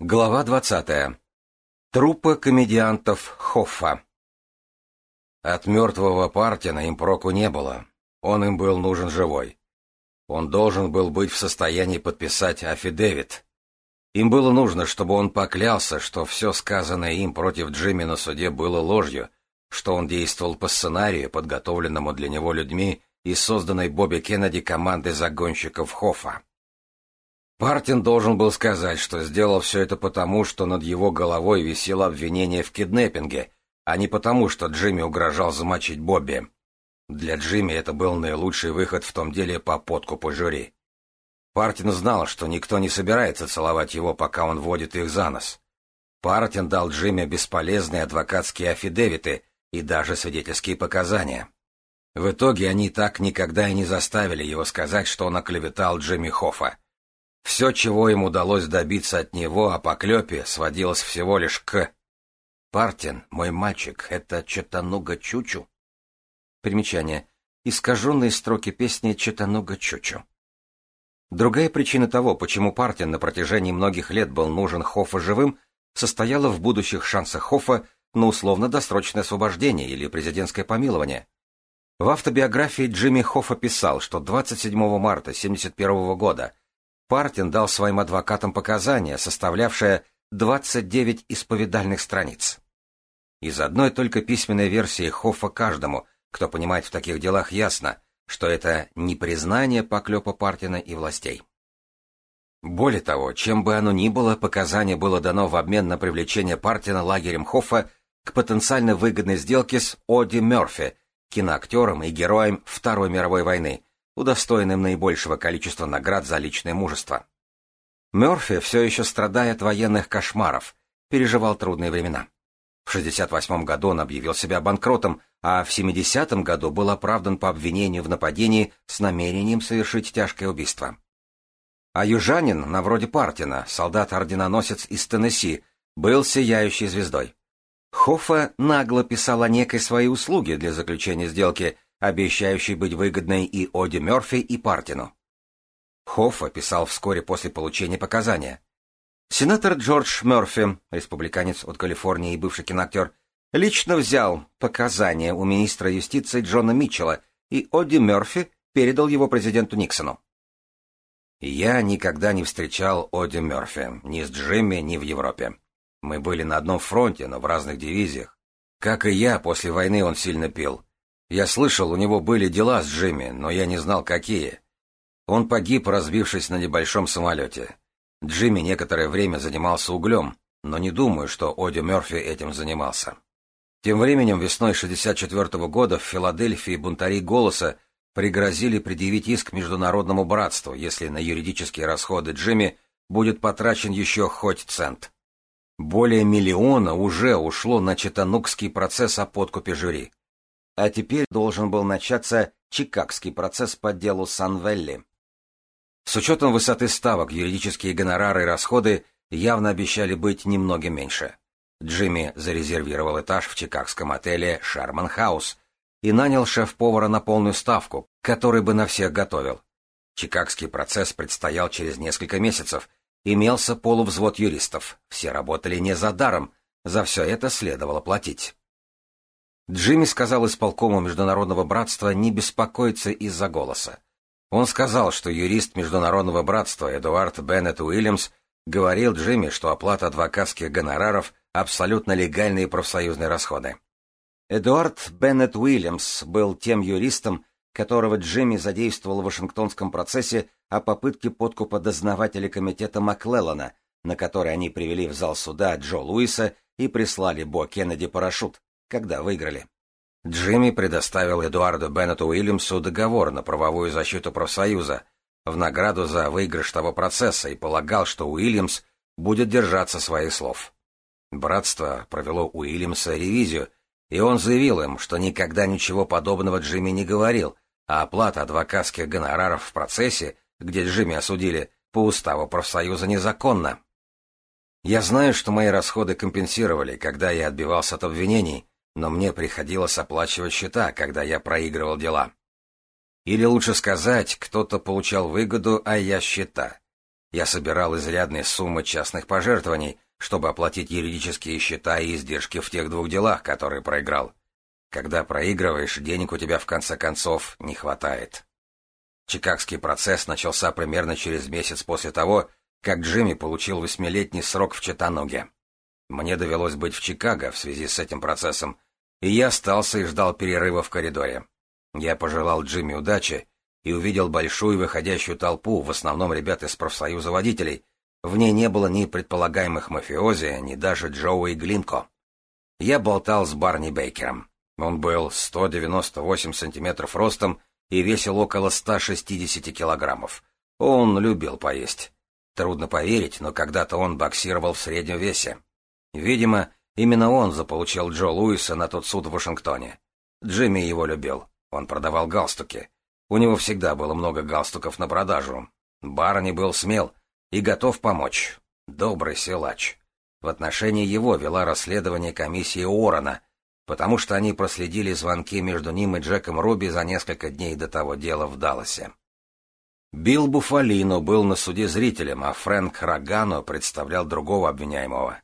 Глава 20. Трупы комедиантов Хоффа. От мертвого Партина им проку не было. Он им был нужен живой. Он должен был быть в состоянии подписать афидевит. Им было нужно, чтобы он поклялся, что все сказанное им против Джимми на суде было ложью, что он действовал по сценарию, подготовленному для него людьми и созданной Бобби Кеннеди командой загонщиков Хоффа. Партин должен был сказать, что сделал все это потому, что над его головой висело обвинение в киднеппинге, а не потому, что Джимми угрожал замочить Бобби. Для Джимми это был наилучший выход в том деле по подкупу жюри. Партин знал, что никто не собирается целовать его, пока он водит их за нос. Партин дал Джимми бесполезные адвокатские афидевиты и даже свидетельские показания. В итоге они так никогда и не заставили его сказать, что он оклеветал Джимми Хоффа. Все, чего им удалось добиться от него а о поклепе, сводилось всего лишь к... Партин, мой мальчик, это Четануга Чучу? Примечание. Искаженные строки песни Четануга Чучу. Другая причина того, почему Партин на протяжении многих лет был нужен Хоффа живым, состояла в будущих шансах Хоффа на условно-досрочное освобождение или президентское помилование. В автобиографии Джимми Хоффа писал, что 27 марта 1971 года – Партин дал своим адвокатам показания, составлявшие 29 исповедальных страниц. Из одной только письменной версии Хоффа каждому, кто понимает в таких делах ясно, что это не признание поклепа Партина и властей. Более того, чем бы оно ни было, показание было дано в обмен на привлечение Партина лагерем Хоффа к потенциально выгодной сделке с Оди Мерфи, киноактером и героем Второй мировой войны, удостоенным наибольшего количества наград за личное мужество. Мёрфи все еще страдает от военных кошмаров, переживал трудные времена. В 68 году он объявил себя банкротом, а в 70 году был оправдан по обвинению в нападении с намерением совершить тяжкое убийство. А южанин, на вроде Партина, солдат-орденоносец из Теннесси, был сияющей звездой. Хоффа нагло писал о некой своей услуге для заключения сделки, обещающий быть выгодной и Оди Мерфи, и Партину. Хофф писал вскоре после получения показания. Сенатор Джордж Мерфи, республиканец от Калифорнии и бывший киноактер, лично взял показания у министра юстиции Джона Митчелла, и Оди Мерфи передал его президенту Никсону. Я никогда не встречал Оди Мерфи, ни с Джимми, ни в Европе. Мы были на одном фронте, но в разных дивизиях. Как и я, после войны он сильно пил. Я слышал, у него были дела с Джимми, но я не знал, какие. Он погиб, разбившись на небольшом самолете. Джимми некоторое время занимался углем, но не думаю, что Оди Мерфи этим занимался. Тем временем весной 64 -го года в Филадельфии бунтари «Голоса» пригрозили предъявить иск Международному братству, если на юридические расходы Джимми будет потрачен еще хоть цент. Более миллиона уже ушло на читанукский процесс о подкупе жюри а теперь должен был начаться Чикагский процесс по делу Санвелли. С учетом высоты ставок, юридические гонорары и расходы явно обещали быть немного меньше. Джимми зарезервировал этаж в чикагском отеле «Шарман Хаус» и нанял шеф-повара на полную ставку, который бы на всех готовил. Чикагский процесс предстоял через несколько месяцев, имелся полувзвод юристов, все работали не за даром, за все это следовало платить. Джимми сказал исполкому Международного братства не беспокоиться из-за голоса. Он сказал, что юрист Международного братства Эдуард Беннет Уильямс говорил Джимми, что оплата адвокатских гонораров – абсолютно легальные профсоюзные расходы. Эдуард Беннет Уильямс был тем юристом, которого Джимми задействовал в Вашингтонском процессе о попытке подкупа дознавателя комитета Маклеллана, на который они привели в зал суда Джо Луиса и прислали Бо Кеннеди парашют, когда выиграли. Джимми предоставил Эдуарду Беннету Уильямсу договор на правовую защиту профсоюза в награду за выигрыш того процесса и полагал, что Уильямс будет держаться своих слов. Братство провело Уильямса ревизию, и он заявил им, что никогда ничего подобного Джимми не говорил, а оплата адвокатских гонораров в процессе, где Джимми осудили, по уставу профсоюза незаконна. Я знаю, что мои расходы компенсировали, когда я отбивался от обвинений, но мне приходилось оплачивать счета, когда я проигрывал дела. Или лучше сказать, кто-то получал выгоду, а я счета. Я собирал изрядные суммы частных пожертвований, чтобы оплатить юридические счета и издержки в тех двух делах, которые проиграл. Когда проигрываешь, денег у тебя в конце концов не хватает. Чикагский процесс начался примерно через месяц после того, как Джимми получил восьмилетний срок в Чатануге. Мне довелось быть в Чикаго в связи с этим процессом, и я остался и ждал перерыва в коридоре. Я пожелал Джимми удачи и увидел большую выходящую толпу, в основном ребят из профсоюза водителей. В ней не было ни предполагаемых мафиози, ни даже Джоуи Глинко. Я болтал с Барни Бейкером. Он был 198 сантиметров ростом и весил около 160 килограммов. Он любил поесть. Трудно поверить, но когда-то он боксировал в среднем весе. Видимо, Именно он заполучил Джо Луиса на тот суд в Вашингтоне. Джимми его любил. Он продавал галстуки. У него всегда было много галстуков на продажу. Барни был смел и готов помочь. Добрый силач. В отношении его вела расследование комиссии Уоррена, потому что они проследили звонки между ним и Джеком Руби за несколько дней до того дела в Далласе. Билл Буфалино был на суде зрителем, а Фрэнк Рогано представлял другого обвиняемого.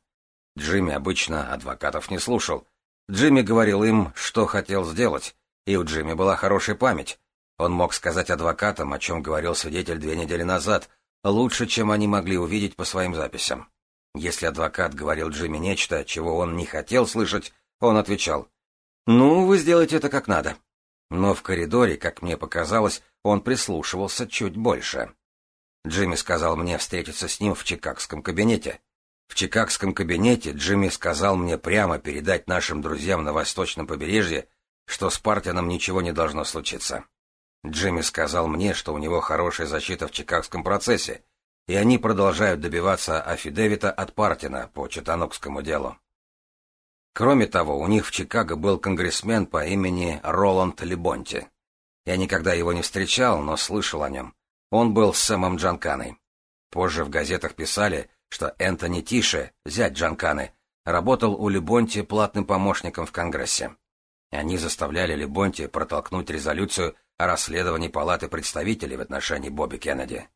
Джимми обычно адвокатов не слушал. Джимми говорил им, что хотел сделать, и у Джимми была хорошая память. Он мог сказать адвокатам, о чем говорил свидетель две недели назад, лучше, чем они могли увидеть по своим записям. Если адвокат говорил Джимми нечто, чего он не хотел слышать, он отвечал, «Ну, вы сделаете это как надо». Но в коридоре, как мне показалось, он прислушивался чуть больше. Джимми сказал мне встретиться с ним в чикагском кабинете. В чикагском кабинете Джимми сказал мне прямо передать нашим друзьям на восточном побережье, что с Партином ничего не должно случиться. Джимми сказал мне, что у него хорошая защита в чикагском процессе, и они продолжают добиваться афидевита от Партина по читанокскому делу. Кроме того, у них в Чикаго был конгрессмен по имени Роланд Лебонти. Я никогда его не встречал, но слышал о нем. Он был с Сэмом Джанканой. Позже в газетах писали, что Энтони Тише, зять Джанканы, работал у Либонти платным помощником в Конгрессе. Они заставляли Либонти протолкнуть резолюцию о расследовании Палаты представителей в отношении Бобби Кеннеди.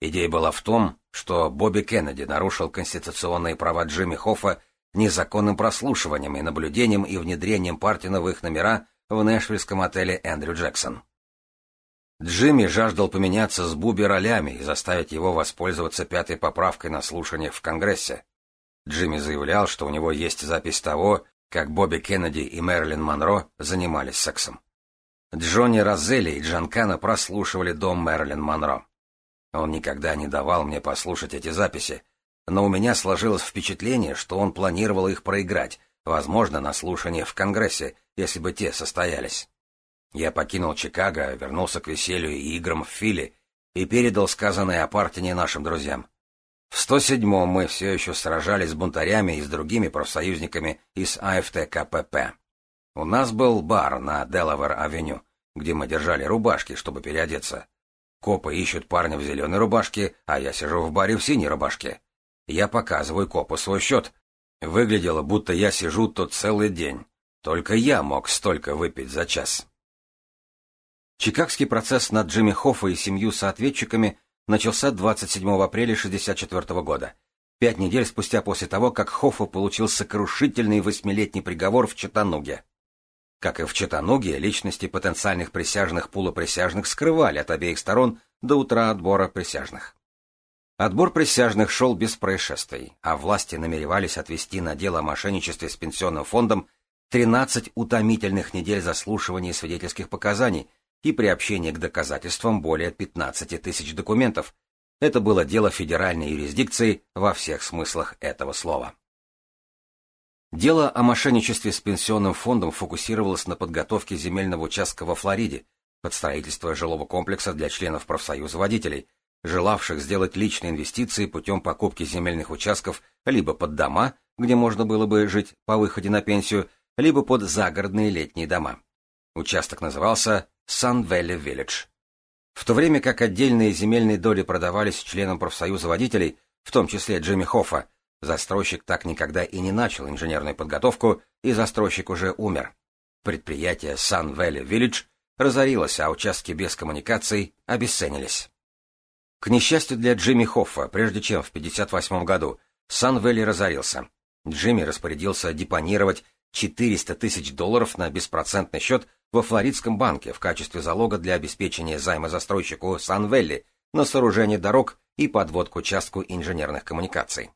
Идея была в том, что Бобби Кеннеди нарушил конституционные права Джимми Хоффа незаконным прослушиванием и наблюдением и внедрением Партина в их номера в Нэшвиллском отеле Эндрю Джексон. Джимми жаждал поменяться с Буби ролями и заставить его воспользоваться пятой поправкой на слушаниях в Конгрессе. Джимми заявлял, что у него есть запись того, как Бобби Кеннеди и Мэрилин Монро занимались сексом. Джонни Розелли и Джанкана прослушивали дом Мэрилин Монро. Он никогда не давал мне послушать эти записи, но у меня сложилось впечатление, что он планировал их проиграть, возможно, на слушание в Конгрессе, если бы те состоялись. Я покинул Чикаго, вернулся к веселью и играм в Филе и передал сказанное о Партине нашим друзьям. В 107-м мы все еще сражались с бунтарями и с другими профсоюзниками из АФТ-КПП. У нас был бар на Делавер-авеню, где мы держали рубашки, чтобы переодеться. Копы ищут парня в зеленой рубашке, а я сижу в баре в синей рубашке. Я показываю копу свой счет. Выглядело, будто я сижу тут целый день. Только я мог столько выпить за час. Чикагский процесс над Джимми Хоффа и семью соответчиками начался 27 апреля 1964 года, пять недель спустя после того, как Хоффа получил сокрушительный восьмилетний приговор в Чатануге. Как и в Чатануге, личности потенциальных присяжных полуприсяжных скрывали от обеих сторон до утра отбора присяжных. Отбор присяжных шел без происшествий, а власти намеревались отвести на дело о мошенничестве с пенсионным фондом 13 утомительных недель заслушивания свидетельских показаний – и приобщение к доказательствам более 15 тысяч документов. Это было дело федеральной юрисдикции во всех смыслах этого слова. Дело о мошенничестве с пенсионным фондом фокусировалось на подготовке земельного участка во Флориде под строительство жилого комплекса для членов профсоюза водителей, желавших сделать личные инвестиции путем покупки земельных участков либо под дома, где можно было бы жить по выходе на пенсию, либо под загородные летние дома. Участок назывался Сан-Велли-Виллидж. В то время как отдельные земельные доли продавались членам профсоюза водителей, в том числе Джимми Хоффа, застройщик так никогда и не начал инженерную подготовку, и застройщик уже умер. Предприятие Сан-Велли-Виллидж разорилось, а участки без коммуникаций обесценились. К несчастью для Джимми Хоффа, прежде чем в 1958 году Сан-Велли разорился, Джимми распорядился депонировать 400 тысяч долларов на беспроцентный счет во Флоридском банке в качестве залога для обеспечения займа застройщику Санвелли на сооружение дорог и подводку к участку инженерных коммуникаций.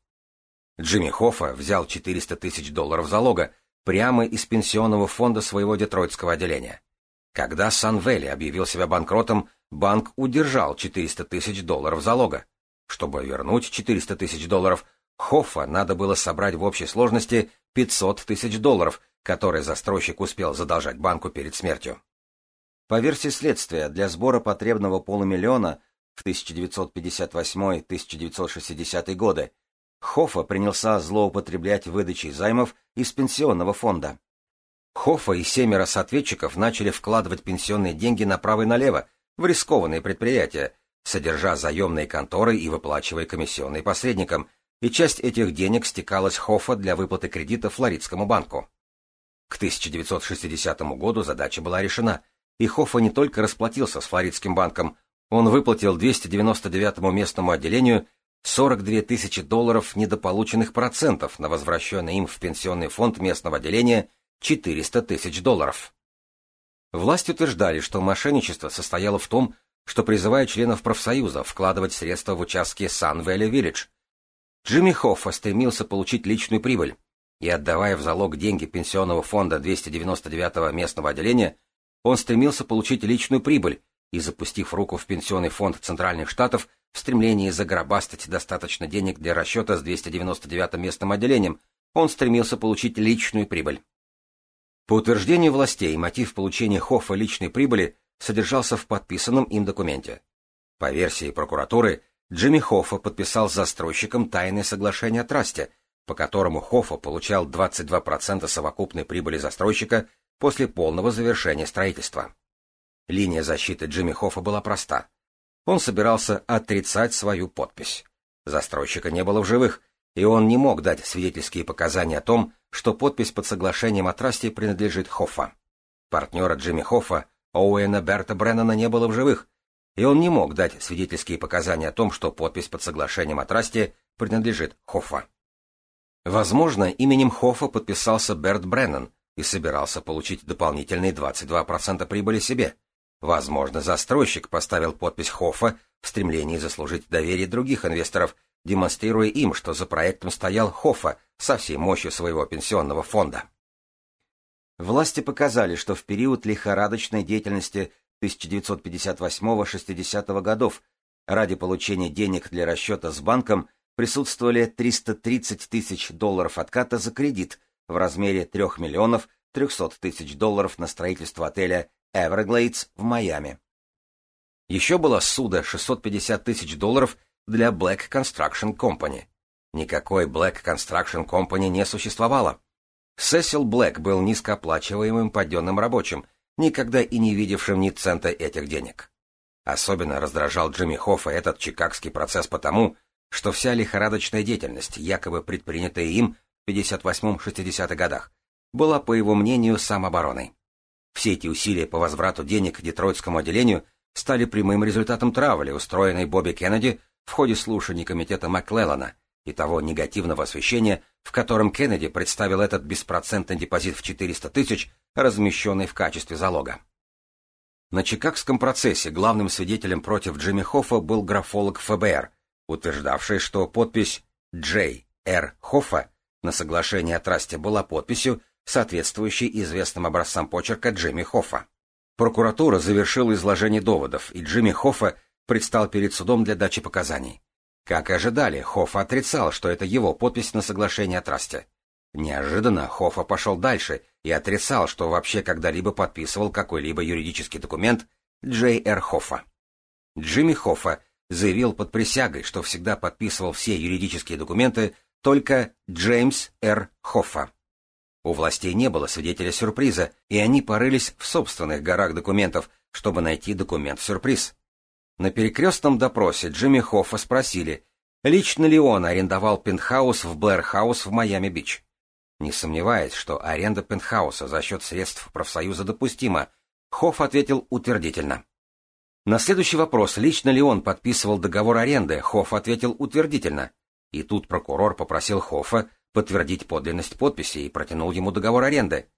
Джимми Хоффа взял 400 тысяч долларов залога прямо из пенсионного фонда своего детройтского отделения. Когда Санвелли объявил себя банкротом, банк удержал 400 тысяч долларов залога. Чтобы вернуть 400 тысяч долларов, Хоффа надо было собрать в общей сложности 500 тысяч долларов, которые застройщик успел задолжать банку перед смертью. По версии следствия, для сбора потребного полумиллиона в 1958-1960 годы Хоффа принялся злоупотреблять выдачей займов из пенсионного фонда. Хоффа и семеро соответчиков начали вкладывать пенсионные деньги направо и налево в рискованные предприятия, содержа заемные конторы и выплачивая комиссионные посредникам – и часть этих денег стекалась с Хофа для выплаты кредита Флоридскому банку. К 1960 году задача была решена, и Хоффа не только расплатился с Флоридским банком, он выплатил 299-му местному отделению 42 тысячи долларов недополученных процентов на возвращенный им в пенсионный фонд местного отделения 400 тысяч долларов. Власти утверждали, что мошенничество состояло в том, что призывая членов профсоюза вкладывать средства в участки Сан-Вэлли-Виллидж, Джимми Хоффа стремился получить личную прибыль, и отдавая в залог деньги пенсионного фонда 299-го местного отделения, он стремился получить личную прибыль и, запустив руку в пенсионный фонд Центральных Штатов, в стремлении загробастать достаточно денег для расчета с 299-м местным отделением, он стремился получить личную прибыль. По утверждению властей, мотив получения Хоффа личной прибыли содержался в подписанном им документе. По версии прокуратуры, Джимми Хоффа подписал с застройщиком тайное соглашение о трасте, по которому Хоффа получал 22% совокупной прибыли застройщика после полного завершения строительства. Линия защиты Джимми Хоффа была проста. Он собирался отрицать свою подпись. Застройщика не было в живых, и он не мог дать свидетельские показания о том, что подпись под соглашением о трасте принадлежит Хоффа. Партнера Джимми Хоффа, Оуэна Берта Бреннана, не было в живых, и он не мог дать свидетельские показания о том, что подпись под соглашением о трасте принадлежит Хоффа. Возможно, именем Хоффа подписался Берт Бреннан и собирался получить дополнительные 22% прибыли себе. Возможно, застройщик поставил подпись Хоффа в стремлении заслужить доверие других инвесторов, демонстрируя им, что за проектом стоял Хоффа со всей мощью своего пенсионного фонда. Власти показали, что в период лихорадочной деятельности 1958-60 годов ради получения денег для расчета с банком присутствовали 330 тысяч долларов отката за кредит в размере 3 миллионов 300 тысяч долларов на строительство отеля Everglades в Майами. Еще было суда 650 тысяч долларов для Black Construction Company. Никакой Black Construction Company не существовало. Сесил Блэк был низкооплачиваемым паденным рабочим, никогда и не видевшим ни цента этих денег. Особенно раздражал Джимми Хоффа этот чикагский процесс потому, что вся лихорадочная деятельность, якобы предпринятая им в 58-60-х годах, была, по его мнению, самообороной. Все эти усилия по возврату денег детройтскому отделению стали прямым результатом травли, устроенной Бобби Кеннеди в ходе слушаний комитета Макклеллана и того негативного освещения, в котором Кеннеди представил этот беспроцентный депозит в 400 тысяч, размещенный в качестве залога. На Чикагском процессе главным свидетелем против Джимми Хоффа был графолог ФБР, утверждавший, что подпись «Джей Р. Хоффа» на соглашении о трасте была подписью, соответствующей известным образцам почерка Джимми Хоффа. Прокуратура завершила изложение доводов, и Джимми Хоффа предстал перед судом для дачи показаний. Как и ожидали, Хофф отрицал, что это его подпись на соглашение о трасте. Неожиданно Хоффа пошел дальше и отрицал, что вообще когда-либо подписывал какой-либо юридический документ Джей Р. Хоффа. Джимми Хоффа заявил под присягой, что всегда подписывал все юридические документы только Джеймс Р. Хоффа. У властей не было свидетеля сюрприза, и они порылись в собственных горах документов, чтобы найти документ-сюрприз. На перекрестном допросе Джимми Хоффа спросили, лично ли он арендовал пентхаус в Блэрхаус в Майами-Бич. Не сомневаясь, что аренда пентхауса за счет средств профсоюза допустима, Хоффа ответил утвердительно. На следующий вопрос, лично ли он подписывал договор аренды, Хоффа ответил утвердительно. И тут прокурор попросил Хоффа подтвердить подлинность подписи и протянул ему договор аренды.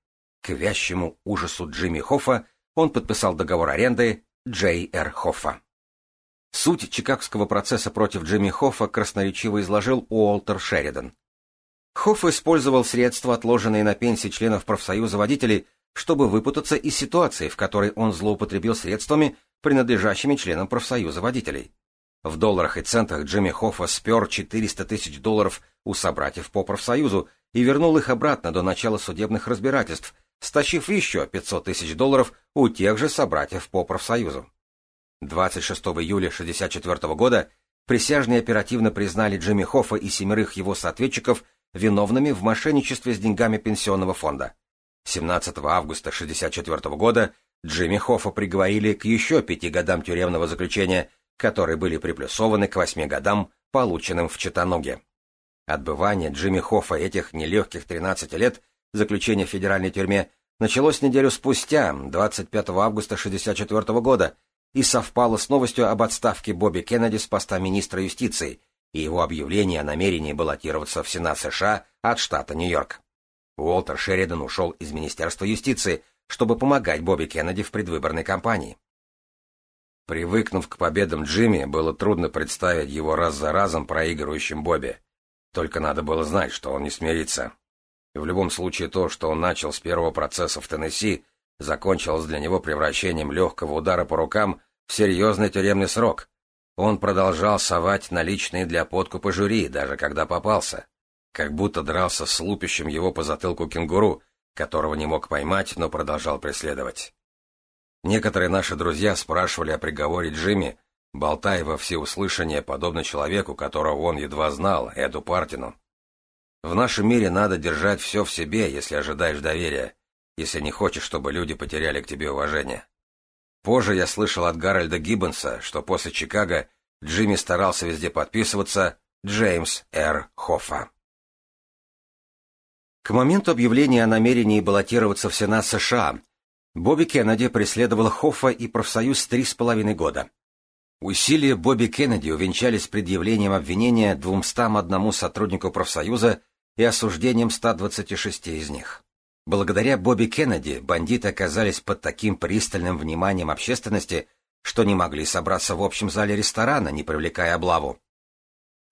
К вящему ужасу Джимми Хоффа он подписал договор аренды Джей Р. Хоффа. Суть Чикагского процесса против Джимми Хоффа красноречиво изложил Уолтер Шеридан. Хофф использовал средства, отложенные на пенсии членов профсоюза водителей, чтобы выпутаться из ситуации, в которой он злоупотребил средствами, принадлежащими членам профсоюза водителей. В долларах и центах Джимми Хоффа спер 400 тысяч долларов у собратьев по профсоюзу и вернул их обратно до начала судебных разбирательств, стащив еще 500 тысяч долларов у тех же собратьев по профсоюзу. 26 июля 1964 года присяжные оперативно признали Джимми Хоффа и семерых его соответчиков виновными в мошенничестве с деньгами пенсионного фонда. 17 августа 1964 года Джимми Хоффа приговорили к еще пяти годам тюремного заключения, которые были приплюсованы к восьми годам, полученным в Читануге. Отбывание Джимми Хоффа этих нелегких 13 лет заключения в федеральной тюрьме началось неделю спустя, 25 августа 1964 года, и совпало с новостью об отставке Бобби Кеннеди с поста министра юстиции и его объявление о намерении баллотироваться в Сенат США от штата Нью-Йорк. Уолтер Шеридан ушел из Министерства юстиции, чтобы помогать Бобби Кеннеди в предвыборной кампании. Привыкнув к победам Джимми, было трудно представить его раз за разом проигрывающим Бобби. Только надо было знать, что он не смирится. И в любом случае то, что он начал с первого процесса в Теннесси, Закончилось для него превращением легкого удара по рукам в серьезный тюремный срок. Он продолжал совать наличные для подкупа жюри, даже когда попался. Как будто дрался с лупящим его по затылку кенгуру, которого не мог поймать, но продолжал преследовать. Некоторые наши друзья спрашивали о приговоре Джимми, болтая во всеуслышание, подобно человеку, которого он едва знал, Эду Партину. В нашем мире надо держать все в себе, если ожидаешь доверия, если не хочешь, чтобы люди потеряли к тебе уважение. Позже я слышал от Гарольда Гиббонса, что после Чикаго Джимми старался везде подписываться Джеймс Р. Хоффа. К моменту объявления о намерении баллотироваться в Сенат США Бобби Кеннеди преследовал Хоффа и профсоюз три с половиной года. Усилия Бобби Кеннеди увенчались предъявлением обвинения 201 сотруднику профсоюза и осуждением 126 из них. Благодаря Бобби Кеннеди бандиты оказались под таким пристальным вниманием общественности, что не могли собраться в общем зале ресторана, не привлекая облаву.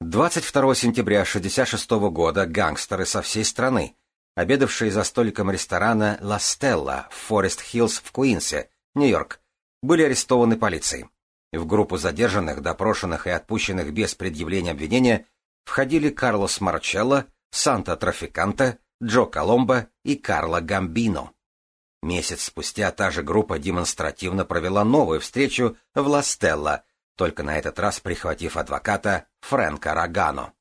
22 сентября 1966 года гангстеры со всей страны, обедавшие за столиком ресторана «Ла Стелла» в Форест-Хиллз в Куинсе, Нью-Йорк, были арестованы полицией. В группу задержанных, допрошенных и отпущенных без предъявления обвинения входили Карлос Марчелло, Санта Трафиканта, Джо Коломбо и Карло Гамбино. Месяц спустя та же группа демонстративно провела новую встречу в Ластелло, только на этот раз прихватив адвоката Фрэнка Рогано.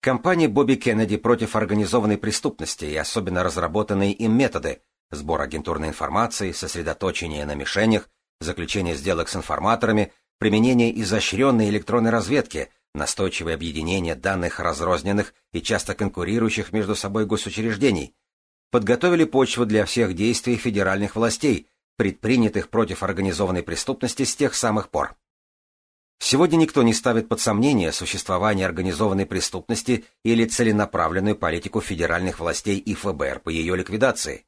Компания Бобби Кеннеди против организованной преступности и особенно разработанные им методы сбор агентурной информации, сосредоточение на мишенях, заключение сделок с информаторами, применение изощренной электронной разведки – настойчивое объединение данных разрозненных и часто конкурирующих между собой госучреждений, подготовили почву для всех действий федеральных властей, предпринятых против организованной преступности с тех самых пор. Сегодня никто не ставит под сомнение существование организованной преступности или целенаправленную политику федеральных властей и ФБР по ее ликвидации.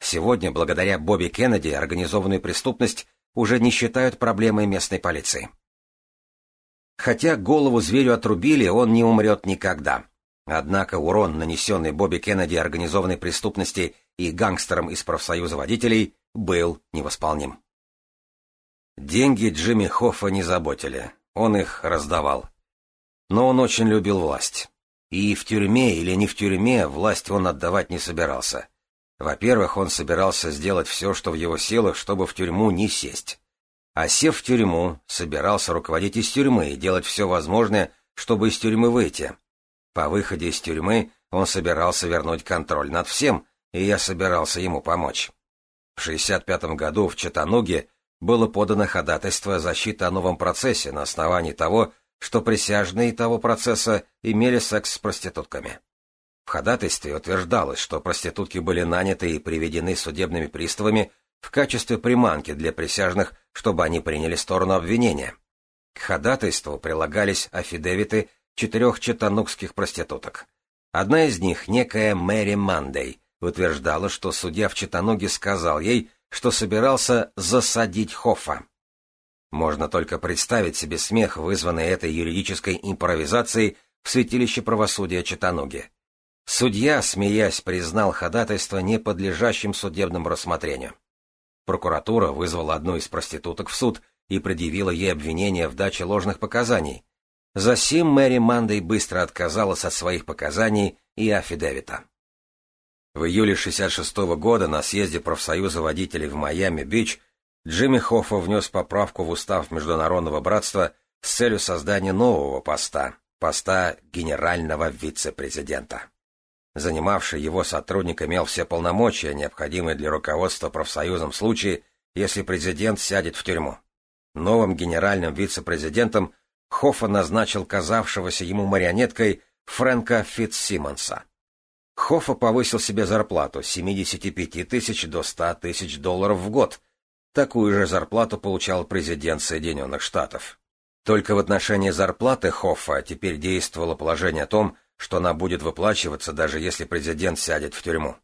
Сегодня, благодаря Бобби Кеннеди, организованную преступность уже не считают проблемой местной полиции. Хотя голову зверю отрубили, он не умрет никогда. Однако урон, нанесенный Бобби Кеннеди организованной преступности и гангстерам из профсоюза водителей, был невосполним. Деньги Джимми Хоффа не заботили, он их раздавал. Но он очень любил власть. И в тюрьме или не в тюрьме власть он отдавать не собирался. Во-первых, он собирался сделать все, что в его силах, чтобы в тюрьму не сесть. А сев в тюрьму, собирался руководить из тюрьмы и делать все возможное, чтобы из тюрьмы выйти. По выходе из тюрьмы он собирался вернуть контроль над всем, и я собирался ему помочь. В 1965 году в Чатануге было подано ходатайство защиты о новом процессе на основании того, что присяжные того процесса имели секс с проститутками. В ходатайстве утверждалось, что проститутки были наняты и приведены судебными приставами в качестве приманки для присяжных, чтобы они приняли сторону обвинения. К ходатайству прилагались афидевиты четырех читанукских проституток. Одна из них, некая Мэри Мандей, утверждала, что судья в Читануге сказал ей, что собирался засадить Хоффа. Можно только представить себе смех, вызванный этой юридической импровизацией в святилище правосудия Читануги. Судья, смеясь, признал ходатайство неподлежащим судебному рассмотрению. Прокуратура вызвала одну из проституток в суд и предъявила ей обвинение в даче ложных показаний. Засим Мэри Мандей быстро отказалась от своих показаний и афидевита. В июле 1966 -го года на съезде профсоюза водителей в Майами-Бич Джимми Хоффа внес поправку в устав Международного братства с целью создания нового поста, поста генерального вице-президента занимавший его сотрудник имел все полномочия, необходимые для руководства профсоюзом в случае, если президент сядет в тюрьму. Новым генеральным вице-президентом Хоффа назначил казавшегося ему марионеткой Фрэнка Фитцсимонса. Хоффа повысил себе зарплату с 75 тысяч до 100 тысяч долларов в год. Такую же зарплату получал президент Соединенных Штатов. Только в отношении зарплаты Хоффа теперь действовало положение о том, что она будет выплачиваться, даже если президент сядет в тюрьму.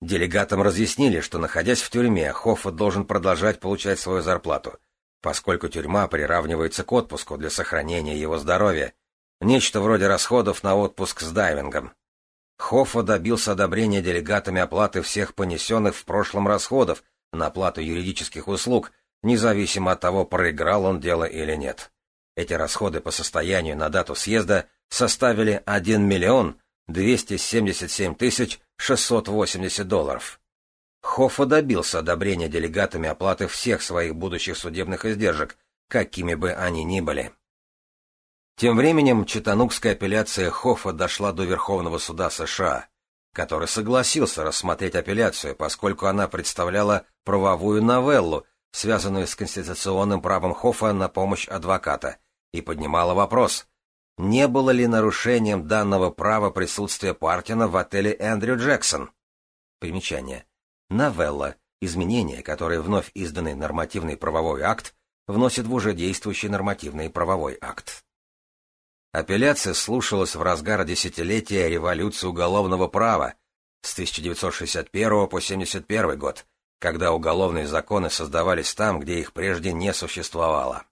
Делегатам разъяснили, что, находясь в тюрьме, Хоффа должен продолжать получать свою зарплату, поскольку тюрьма приравнивается к отпуску для сохранения его здоровья, нечто вроде расходов на отпуск с дайвингом. Хоффа добился одобрения делегатами оплаты всех понесенных в прошлом расходов на оплату юридических услуг, независимо от того, проиграл он дело или нет. Эти расходы по состоянию на дату съезда составили 1 миллион 277 тысяч 680 долларов. Хоффа добился одобрения делегатами оплаты всех своих будущих судебных издержек, какими бы они ни были. Тем временем читанукская апелляция Хоффа дошла до Верховного суда США, который согласился рассмотреть апелляцию, поскольку она представляла правовую новеллу, связанную с конституционным правом Хофа на помощь адвоката, и поднимала вопрос, не было ли нарушением данного права присутствия Партина в отеле Эндрю Джексон. Примечание. Новелла. Изменения, которые вновь изданный нормативный правовой акт, вносит в уже действующий нормативный правовой акт. Апелляция слушалась в разгар десятилетия революции уголовного права с 1961 по 1971 год, когда уголовные законы создавались там, где их прежде не существовало.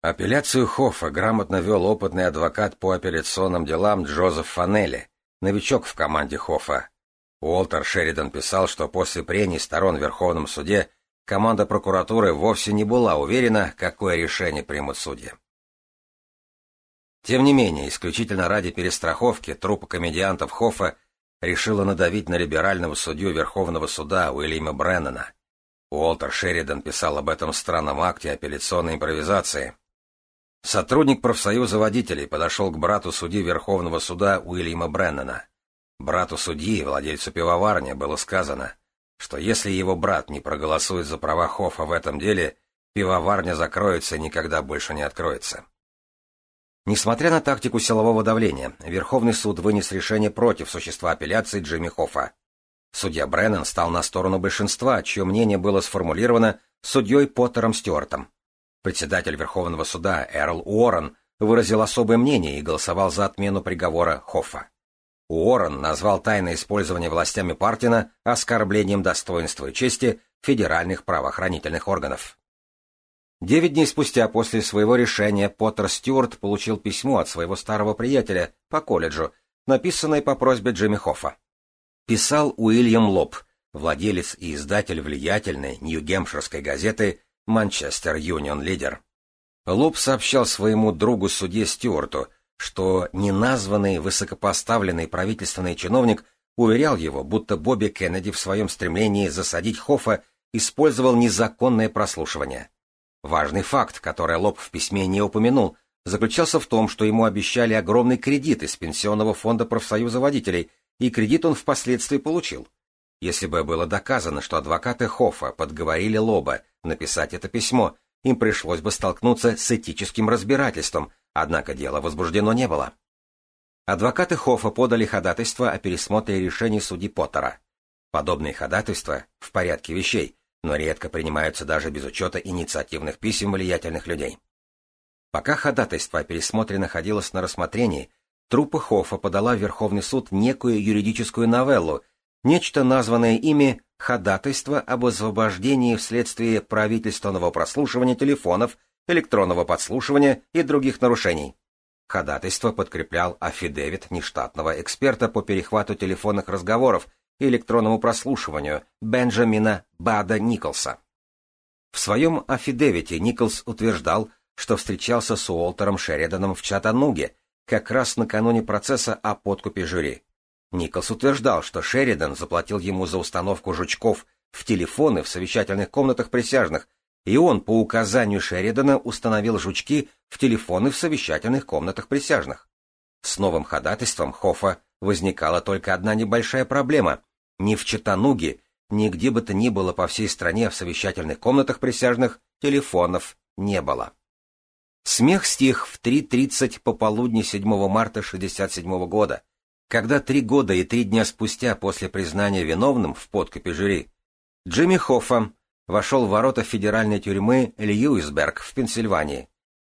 Апелляцию Хоффа грамотно вел опытный адвокат по апелляционным делам Джозеф Фанелли, новичок в команде Хоффа. Уолтер Шеридан писал, что после прений сторон в Верховном суде команда прокуратуры вовсе не была уверена, какое решение примут судьи. Тем не менее, исключительно ради перестраховки трупы комедиантов Хоффа решила надавить на либерального судью Верховного суда Уильяма Бреннана. Уолтер Шеридан писал об этом странном акте апелляционной импровизации. Сотрудник профсоюза водителей подошел к брату судьи Верховного суда Уильяма Бреннана. Брату судьи, владельцу пивоварни, было сказано, что если его брат не проголосует за права Хофа в этом деле, пивоварня закроется и никогда больше не откроется. Несмотря на тактику силового давления, Верховный суд вынес решение против существа апелляции Джимми Хоффа. Судья Бреннан стал на сторону большинства, чье мнение было сформулировано судьей Поттером Стюартом. Председатель Верховного суда Эрл Уоррен выразил особое мнение и голосовал за отмену приговора Хоффа. Уоррен назвал тайное использование властями Партина оскорблением достоинства и чести федеральных правоохранительных органов. Девять дней спустя после своего решения Поттер Стюарт получил письмо от своего старого приятеля по колледжу, написанное по просьбе Джимми Хоффа. Писал Уильям Лоб, владелец и издатель влиятельной Нью-Гемпширской газеты «Манчестер Юнион Лидер». Лоб сообщал своему другу-судье Стюарту, что неназванный высокопоставленный правительственный чиновник уверял его, будто Бобби Кеннеди в своем стремлении засадить Хоффа использовал незаконное прослушивание. Важный факт, который Лоб в письме не упомянул, заключался в том, что ему обещали огромный кредит из Пенсионного фонда профсоюза водителей, и кредит он впоследствии получил. Если бы было доказано, что адвокаты Хофа подговорили Лоба написать это письмо, им пришлось бы столкнуться с этическим разбирательством, однако дело возбуждено не было. Адвокаты Хофа подали ходатайство о пересмотре решений судьи Поттера. Подобные ходатайства в порядке вещей – но редко принимаются даже без учета инициативных писем влиятельных людей. Пока ходатайство о пересмотре находилось на рассмотрении, труппа Хоффа подала в Верховный суд некую юридическую новеллу, нечто названное ими «Ходатайство об освобождении вследствие правительственного прослушивания телефонов, электронного подслушивания и других нарушений». Ходатайство подкреплял афидевит нештатного эксперта по перехвату телефонных разговоров – и электронному прослушиванию Бенджамина Бада Николса. В своем афидевите Николс утверждал, что встречался с Уолтером Шериданом в Чатануге, как раз накануне процесса о подкупе жюри. Николс утверждал, что Шеридан заплатил ему за установку жучков в телефоны в совещательных комнатах присяжных, и он по указанию Шеридана установил жучки в телефоны в совещательных комнатах присяжных. С новым ходатайством Хофа возникала только одна небольшая проблема. Ни в Читануге, ни где бы то ни было по всей стране в совещательных комнатах присяжных телефонов не было. Смех стих в 3.30 пополудни 7 марта 1967 года, когда три года и три дня спустя после признания виновным в подкупе жюри, Джимми Хоффа вошел в ворота федеральной тюрьмы Льюисберг в Пенсильвании.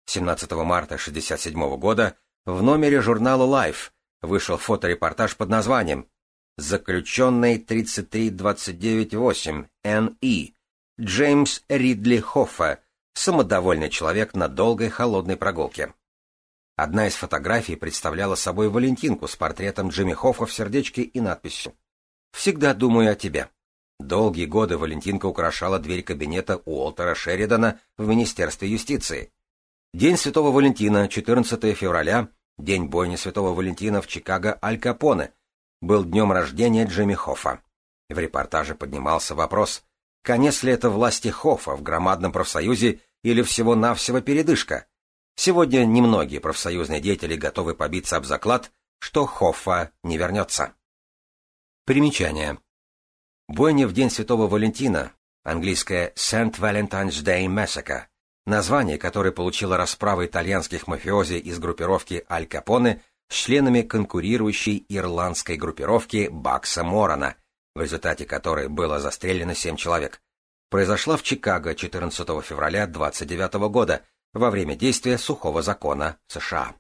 17 марта 1967 года в номере журнала Life вышел фоторепортаж под названием «Заключенный 33298 Н.И. Джеймс Ридли Хоффа, самодовольный человек на долгой холодной прогулке». Одна из фотографий представляла собой Валентинку с портретом Джимми Хоффа в сердечке и надписью «Всегда думаю о тебе». Долгие годы Валентинка украшала дверь кабинета Уолтера Шеридана в Министерстве юстиции. День Святого Валентина, 14 февраля День бойни Святого Валентина в Чикаго Аль Капоне был днем рождения Джимми Хоффа. В репортаже поднимался вопрос, конец ли это власти Хоффа в громадном профсоюзе или всего-навсего передышка. Сегодня немногие профсоюзные деятели готовы побиться об заклад, что Хоффа не вернется. Примечание. Бойня в День Святого Валентина, английское Saint Valentine's Day Massacre, название, которое получила расправа итальянских мафиози из группировки Аль Капоне с членами конкурирующей ирландской группировки Бакса Морона, в результате которой было застрелено семь человек, произошла в Чикаго 14 февраля 29 года во время действия сухого закона США.